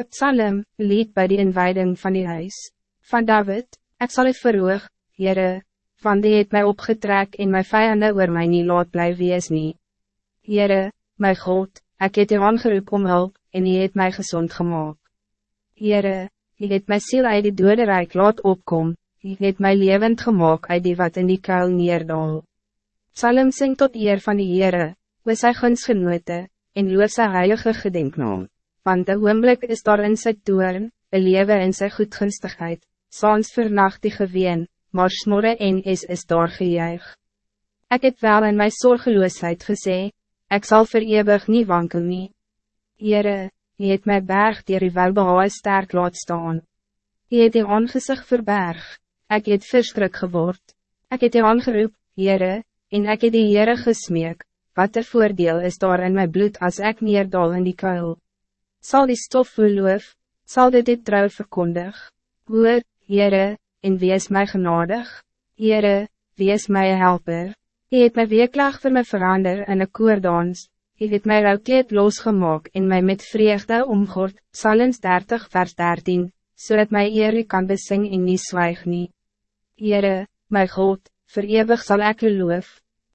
Een psalm, lied bij de inwijding van die huis. Van David, ik zal het verhoog, Jere, van die het mij opgetrek en mijn vijanden oor mij niet laat blijven wees nie. Jere, my God, ik het u aangeroep om hulp, en u het mij gezond gemaakt. Jere, u het my ziel uit die dode rijk laat opkom, u het my levend gemaakt uit die wat in die kuil neerdal. Psalm sing tot eer van die Jere, we sy gunsgenote, en loof sy heilige gedenknaam want de oomblik is daar in sy toorn, een lewe in sy goedgunstigheid, saans vernacht die geween, maar smorre en is is daar gejuig. Ek het wel in my zorgeloosheid gesê, ek zal verewig nie wankel nie. Heere, jy het my berg dier die welbehaal sterk laat staan. Jy het die aangezicht verberg, ek het verskrik geword. Ek het die aangeroep, Heere, en ek het die Heere gesmeek, wat er voordeel is daar in my bloed als ek neerdal in die kuil zal die stof verloof, zal dit dit trouw verkondig. Hoor, Heere, en wees mij genadig. Heere, wees mij helper. Hij het my weeklag voor my verander in een koordans. Hij het my roukleed losgemaak en mij met vreugde omgord, Salens 30 vers 13, zodat so my Heere kan besing en nie zwijg nie. Heere, my God, verewig zal ek u loof.